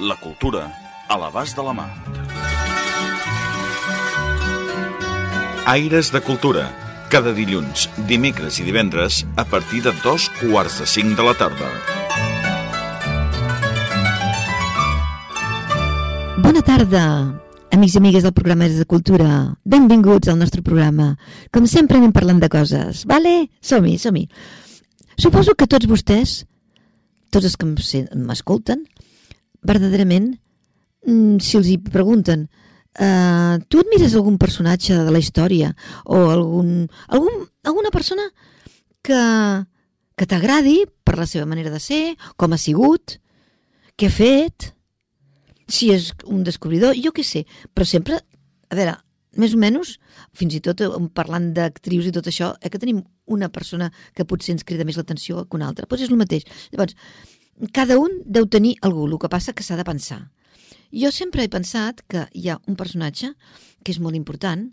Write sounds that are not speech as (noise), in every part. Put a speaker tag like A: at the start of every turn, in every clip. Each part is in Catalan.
A: La cultura a l'abast de la mà. Aires de Cultura. Cada dilluns, dimecres i divendres a partir de dos quarts de cinc de la tarda.
B: Bona tarda, amics i amigues del programa Aires de Cultura. Benvinguts al nostre programa. Com sempre anem parlant de coses, vale? Som-hi, som-hi. Suposo que tots vostès, tots els que m'escolten, verdaderament, mm, si els hi pregunten uh, tu admires algun personatge de la història o algun, algun, alguna persona que, que t'agradi per la seva manera de ser, com ha sigut, què ha fet, si és un descobridor, jo què sé, però sempre, a veure, més o menys, fins i tot eh, parlant d'actrius i tot això, eh, que tenim una persona que potser ens crida més l'atenció que una altra, doncs és el mateix. Llavors, cada un deu tenir algú, el que passa que s'ha de pensar. Jo sempre he pensat que hi ha un personatge que és molt important,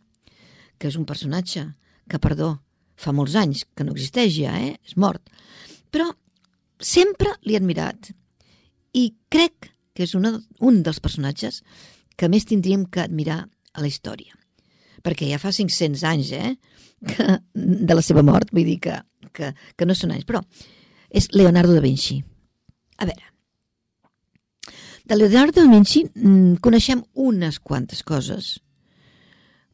B: que és un personatge que, perdó, fa molts anys que no existeix ja, eh? és mort, però sempre l'he admirat i crec que és una, un dels personatges que més tindríem que admirar a la història. Perquè ja fa 500 anys, eh? Que, de la seva mort, vull dir que, que, que no són anys, però és Leonardo da Vinci. A veure, de Leonardo da Vinci mm, coneixem unes quantes coses,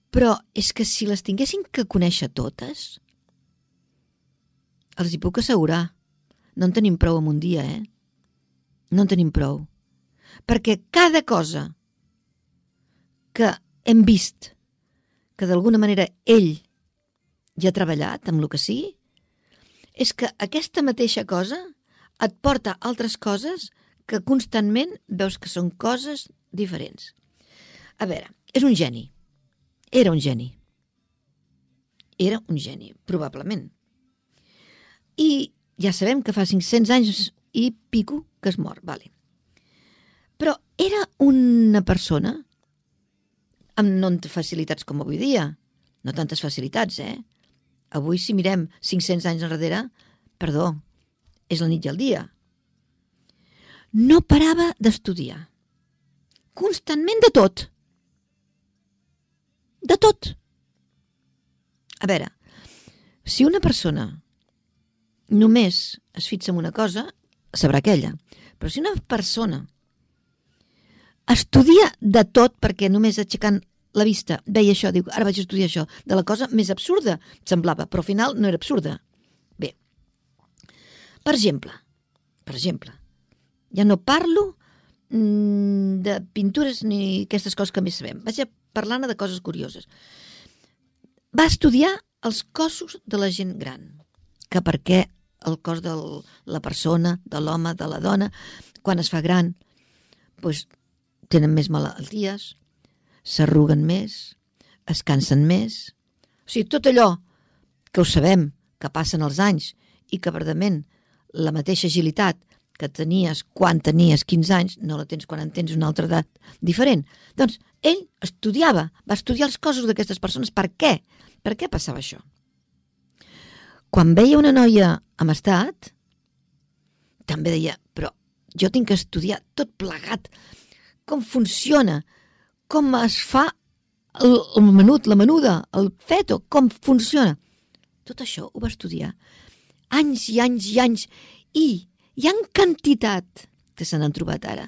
B: però és que si les tinguéssim que conèixer totes, els hi puc assegurar, no en tenim prou en un dia, eh? No en tenim prou. Perquè cada cosa que hem vist que d'alguna manera ell ja ha treballat amb el que sigui, és que aquesta mateixa cosa et porta altres coses que constantment veus que són coses diferents. A veure, és un geni. Era un geni. Era un geni, probablement. I ja sabem que fa 500 anys i pico que es mor, vale. Però era una persona amb no facilitats com avui dia. No tantes facilitats, eh? Avui, si mirem 500 anys enrere, perdó, és la nit i el dia. No parava d'estudiar. Constantment de tot. De tot. A veure, si una persona només es fixa en una cosa, sabrà aquella. Però si una persona estudia de tot perquè només aixecant la vista veia això, diu, ara vaig estudiar això, de la cosa més absurda, semblava, però al final no era absurda. Per exemple, per exemple, ja no parlo mm, de pintures ni aquestes coses que més sabem, vaig a parlar de coses curioses. Va estudiar els cossos de la gent gran, que per què el cos de la persona, de l'home, de la dona, quan es fa gran, doncs, tenen més malalties, s'arruguen més, es cansen més. O sigui, tot allò que ho sabem, que passen els anys i que, verdament, la mateixa agilitat que tenies quan tenies 15 anys, no la tens quan en tens una altra edat diferent. Doncs ell estudiava, va estudiar els cossos d'aquestes persones. Per què? Per què passava això? Quan veia una noia amb estat, també deia, però jo tinc que estudiar tot plegat, com funciona, com es fa el, el menut, la menuda, el feto, com funciona. Tot això ho va estudiar anys i anys i anys i hi ha quantitat que se n'han trobat ara,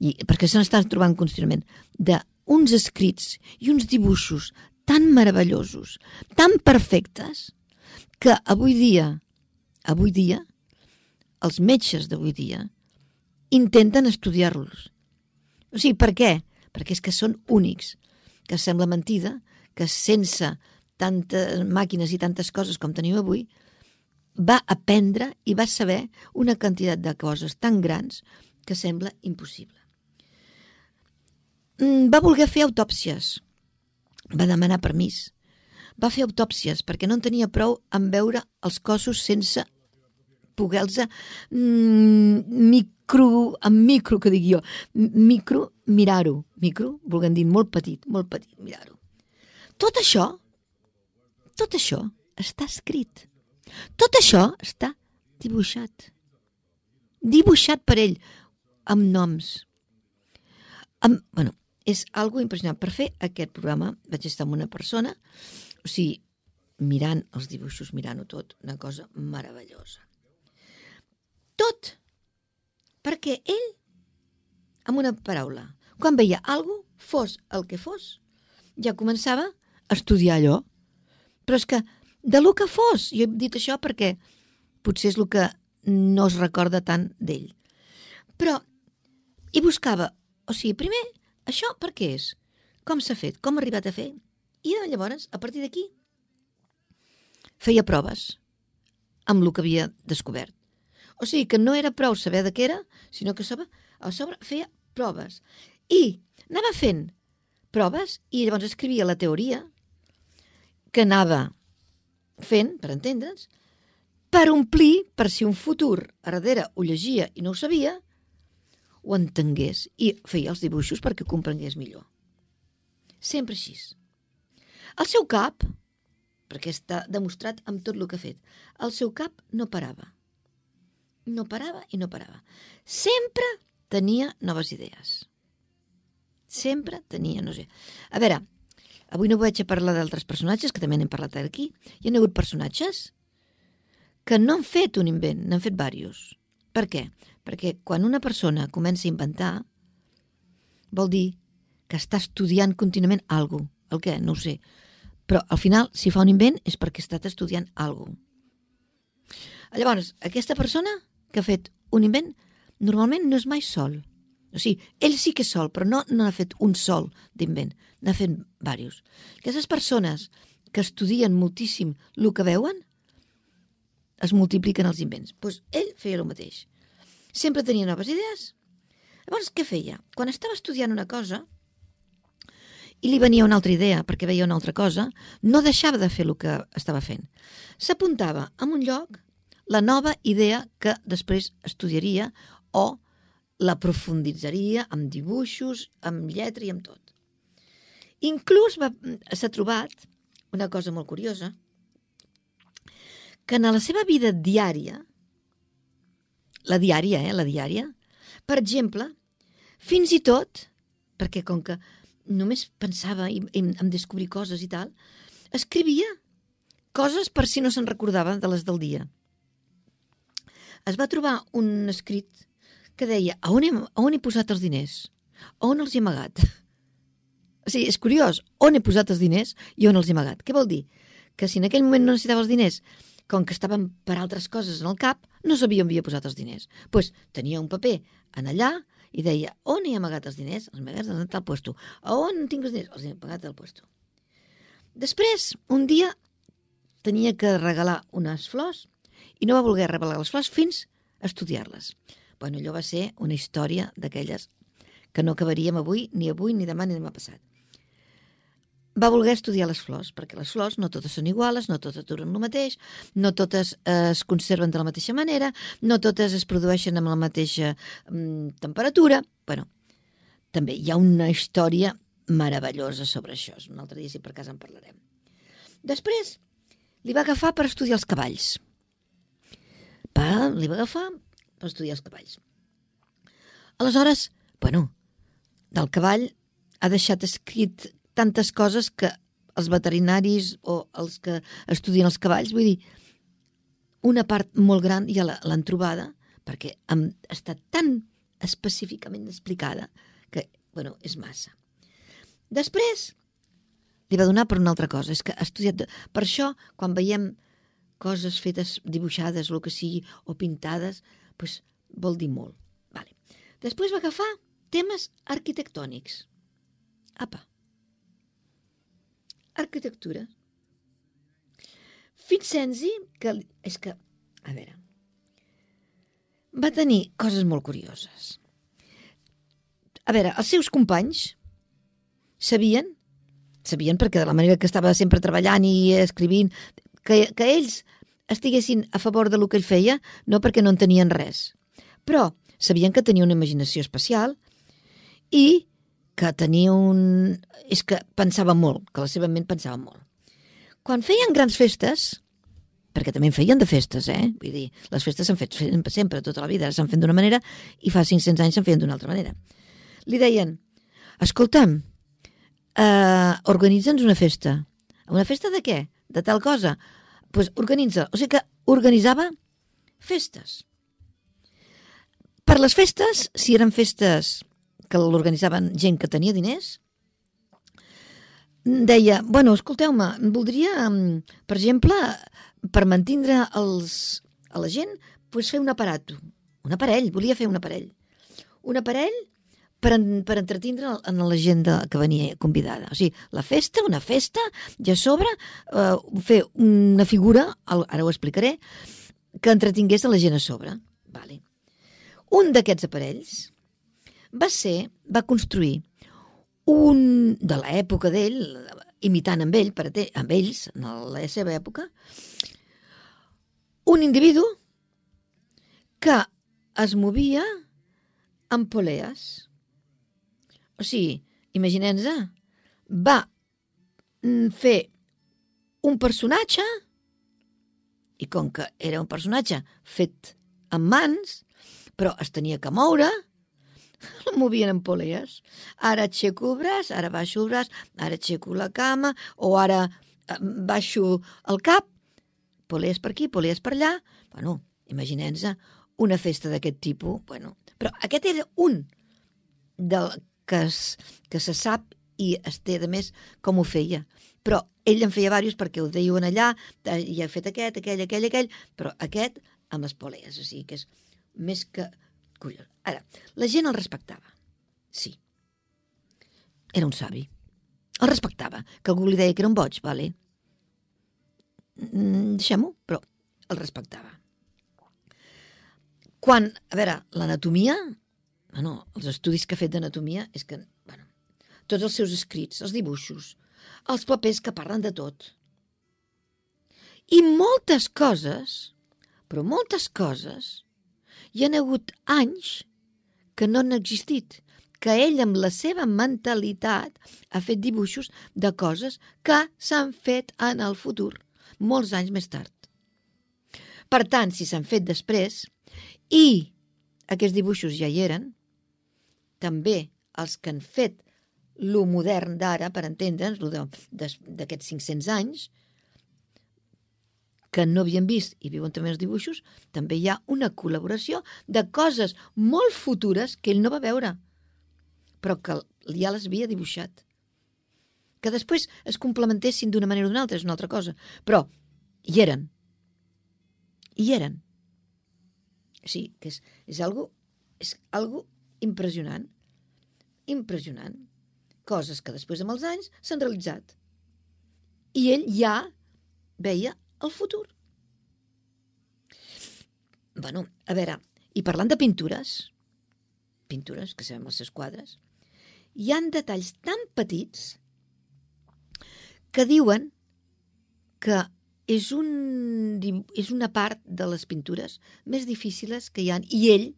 B: i, perquè se n'estan trobant contínuament, d'uns escrits i uns dibuixos tan meravellosos, tan perfectes, que avui dia, avui dia, els metges d'avui dia intenten estudiar-los. O sigui, per què? Perquè és que són únics, que sembla mentida que sense tantes màquines i tantes coses com tenim avui, va aprendre i va saber una quantitat de coses tan grans que sembla impossible. mm, va voler fer autòpsies. Va demanar permís. Va fer autòpsies perquè no en tenia prou en veure els cossos sense poder-los mm, micro, en micro, que dic jo, micro, mirar-ho. Micro, volguem dir molt petit, molt petit, mirar-ho. Tot això, tot això està escrit. Tot això està dibuixat. Dibuixat per ell, amb noms. Amb, bueno, és algo impressionant. Per fer aquest programa vaig estar amb una persona, o sigui, mirant els dibuixos, mirant-ho tot, una cosa meravellosa. Tot perquè ell, amb una paraula, quan veia alguna fos el que fos, ja començava a estudiar allò. Però és que, de lo que fos, jo he dit això perquè potser és el que no es recorda tant d'ell. Però hi buscava, o sigui, primer, això per què és? Com s'ha fet? Com ha arribat a fer? I llavors, a partir d'aquí, feia proves amb el que havia descobert. O sigui que no era prou saber de què era, sinó que sobre, a sobre feia proves. I anava fent proves i llavors escrivia la teoria que anava fent, per entendre'ns, per omplir, per si un futur a darrere ho llegia i no ho sabia, ho entengués i feia els dibuixos perquè ho comprengués millor. Sempre així. El seu cap, perquè està demostrat amb tot el que ha fet, el seu cap no parava no parava i no parava. Sempre tenia noves idees. Sempre tenia, no sé... A veure, avui no vaig a parlar d'altres personatges, que també n'hem parlat aquí. Hi ha hagut personatges que no han fet un invent, n'han fet diversos. Per què? Perquè quan una persona comença a inventar, vol dir que està estudiant contínuament alguna cosa. El què? No ho sé. Però al final, si fa un invent, és perquè ha estat estudiant alguna cosa. Llavors, aquesta persona que ha fet un invent normalment no és mai sol. O sigui, ell sí que és sol, però no n'ha fet un sol d'invent, n'ha fet diversos. Aquestes persones que estudien moltíssim el que veuen, es multipliquen els invents. Doncs pues ell feia el mateix. Sempre tenia noves idees. Llavors, què feia? Quan estava estudiant una cosa i li venia una altra idea perquè veia una altra cosa, no deixava de fer el que estava fent. S'apuntava en un lloc la nova idea que després estudiaria o l'aprofunditzaria amb dibuixos, amb lletra i amb tot. Inclús s'ha trobat una cosa molt curiosa, que en la seva vida diària, la diària, eh, la diària, per exemple, fins i tot, perquè com que només pensava en, en descobrir coses i tal, escrivia coses per si no se'n recordava de les del dia es va trobar un escrit que deia a on, he, a on he posat els diners? A on els he amagat? O sigui, és curiós, on he posat els diners i on els he amagat. Què vol dir? Que si en aquell moment no necessitava els diners, com que estaven per altres coses en el cap, no sabia on havia posat els diners. Doncs pues, tenia un paper en allà i deia, on he amagat els diners? Els amagats en tal puesto. A on tinc els diners? Els he amagat al puesto. Després, un dia, tenia que regalar unes flors i no va voler revelar les flors fins a estudiar-les. Bueno, allò va ser una història d'aquelles que no acabaríem avui, ni avui, ni demà, ni demà passat. Va voler estudiar les flors, perquè les flors no totes són iguales, no totes duren el mateix, no totes eh, es conserven de la mateixa manera, no totes es produeixen amb la mateixa mm, temperatura. bueno, també hi ha una història meravellosa sobre això. Un altre dia, si per cas en parlarem. Després, li va agafar per estudiar els cavalls pa li va agafar per estudiar els cavalls. Aleshores, bueno, del cavall ha deixat escrit tantes coses que els veterinaris o els que estudien els cavalls, vull dir, una part molt gran ja l'han trobada perquè estat tan específicament explicada que, bueno, és massa. Després, li va donar per una altra cosa, és que ha estudiat... Per això, quan veiem coses fetes, dibuixades, el que sigui, o pintades, pues, vol dir molt. Vale. Després va agafar temes arquitectònics. Apa. Arquitectura. Vincenzi, que és que, a veure, va tenir coses molt curioses. A veure, els seus companys sabien, sabien perquè de la manera que estava sempre treballant i escrivint, que, que ells estiguessin a favor de lo que ell feia, no perquè no en tenien res. Però sabien que tenia una imaginació especial i que tenia un... és que pensava molt, que la seva ment pensava molt. Quan feien grans festes, perquè també en feien de festes, eh? Vull dir, les festes s'han fet sempre, tota la vida, s'han fet d'una manera i fa 500 anys s'han fet d'una altra manera. Li deien, escolta'm, eh, organitza'ns una festa. Una festa de què? De tal cosa? Pues organitza. O sigui que organitzava festes. Per les festes, si eren festes que l'organitzaven gent que tenia diners, deia, bueno, escolteu-me, voldria, per exemple, per mantindre els, a la gent, pues fer un aparato. Un aparell, volia fer un aparell. Un aparell per, en, per entretindre en la gent de, que venia convidada. O sigui, la festa, una festa, i a sobre eh, fer una figura, ara ho explicaré, que entretingués a la gent a sobre. Vale. Un d'aquests aparells va ser, va construir un, de l'època d'ell, imitant amb ell, per amb ells, en la seva època, un individu que es movia amb polees. O sigui, imaginem-nos, va fer un personatge i com que era un personatge fet amb mans, però es tenia que moure, (laughs) el movien en polees. Ara aixeco braç, ara baixo el braç, ara aixeco la cama, o ara eh, baixo el cap. Polees per aquí, polees per allà. Bueno, imaginem-nos una festa d'aquest tipus. Bueno, però aquest era un del que, es, que se sap i es té, de més, com ho feia. Però ell en feia diversos perquè ho deien allà, i ha fet aquest, aquell, aquell, aquell, però aquest amb les polees, o sigui que és més que curiós. Ara, la gent el respectava. Sí. Era un savi. El respectava. Que algú li deia que era un boig, vale? Mm, Deixem-ho, però el respectava. Quan, a veure, l'anatomia, bueno, els estudis que ha fet d'anatomia és que, bueno, tots els seus escrits, els dibuixos, els papers que parlen de tot. I moltes coses, però moltes coses, hi han hagut anys que no han existit, que ell amb la seva mentalitat ha fet dibuixos de coses que s'han fet en el futur, molts anys més tard. Per tant, si s'han fet després i aquests dibuixos ja hi eren, també els que han fet lo modern d'ara, per entendre'ns, d'aquests 500 anys, que no havien vist i viuen també els dibuixos, també hi ha una col·laboració de coses molt futures que ell no va veure, però que ja les havia dibuixat. Que després es complementessin d'una manera o d'una altra és una altra cosa, però hi eren. Hi eren. Sí, que és, és algo, és algo impressionant. Impressionant. Coses que després amb els anys s'han realitzat. I ell ja veia el futur. bueno, a veure, i parlant de pintures, pintures, que sabem els seus quadres, hi han detalls tan petits que diuen que és, un, és una part de les pintures més difícils que hi han, i ell,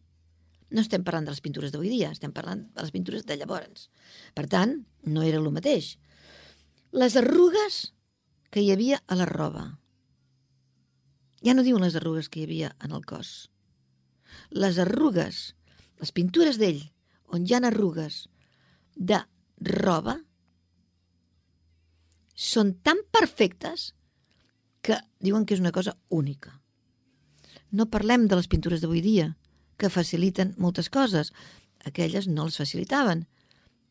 B: no estem parlant de les pintures d'avui dia, estem parlant de les pintures de llavors. Per tant, no era el mateix. Les arrugues que hi havia a la roba, ja no diuen les arrugues que hi havia en el cos. Les arrugues, les pintures d'ell, on hi ha arrugues de roba, són tan perfectes que diuen que és una cosa única. No parlem de les pintures d'avui dia, que faciliten moltes coses. Aquelles no les facilitaven.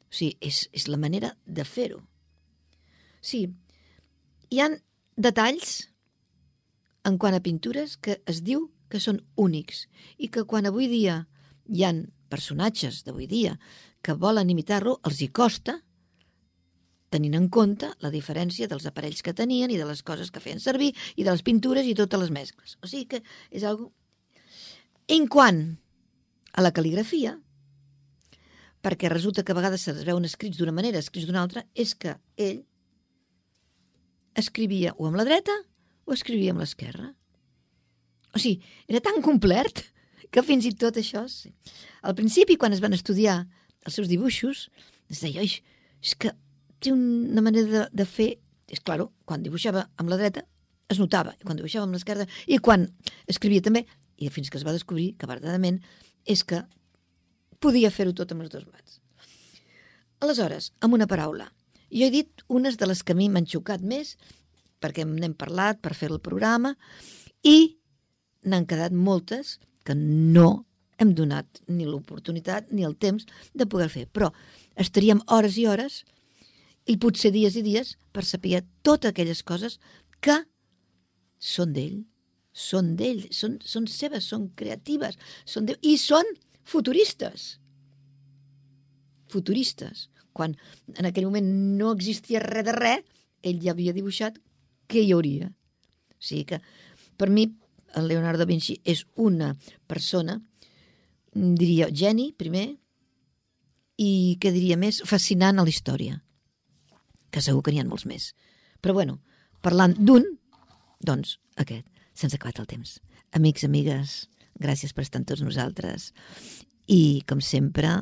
B: O sigui, és, és la manera de fer-ho. Sí, hi han detalls en quant a pintures que es diu que són únics i que quan avui dia hi han personatges d'avui dia que volen imitar-lo, els hi costa, tenint en compte la diferència dels aparells que tenien i de les coses que feien servir i de les pintures i totes les mescles. O sigui que és algo... En quant a la cal·ligrafia, perquè resulta que a vegades es veuen escrits d'una manera, escrits d'una altra, és que ell escrivia o amb la dreta o escrivia amb l'esquerra. O sigui, era tan complet que fins i tot això... Sí. Al principi, quan es van estudiar els seus dibuixos, es deia, és que té una manera de, de fer... És clar, quan dibuixava amb la dreta es notava, i quan dibuixava amb l'esquerra, i quan escrivia també, i fins que es va descobrir que verdadament és que podia fer-ho tot amb les dues mans. Aleshores, amb una paraula, jo he dit unes de les que a mi m'han xocat més, perquè n'hem parlat per fer el programa, i n'han quedat moltes que no hem donat ni l'oportunitat ni el temps de poder fer. Però estaríem hores i hores i potser dies i dies per saber totes aquelles coses que són d'ell, són d'ell, són, són seves, són creatives, són i són futuristes. Futuristes. Quan en aquell moment no existia res de res, ell ja havia dibuixat què hi hauria. O sigui que, per mi, el Leonardo da Vinci és una persona, diria, geni, primer, i que diria més, fascinant a la història, que segur que n'hi ha molts més. Però bueno, parlant d'un, doncs aquest, se'ns ha acabat el temps. Amics, amigues, gràcies per estar amb tots nosaltres i, com sempre,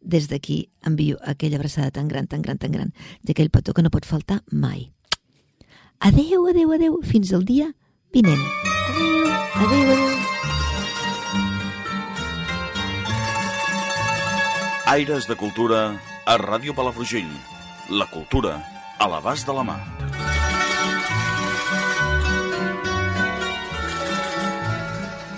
B: des d'aquí envio aquella abraçada tan gran, tan gran, tan gran d'aquell petó que no pot faltar mai. Adeu, adeu, adeu, fins al dia vinent. Adeu, adeu, adeu.
A: Aires de Cultura a Ràdio Palafrugell. La cultura a l'abast de la mà.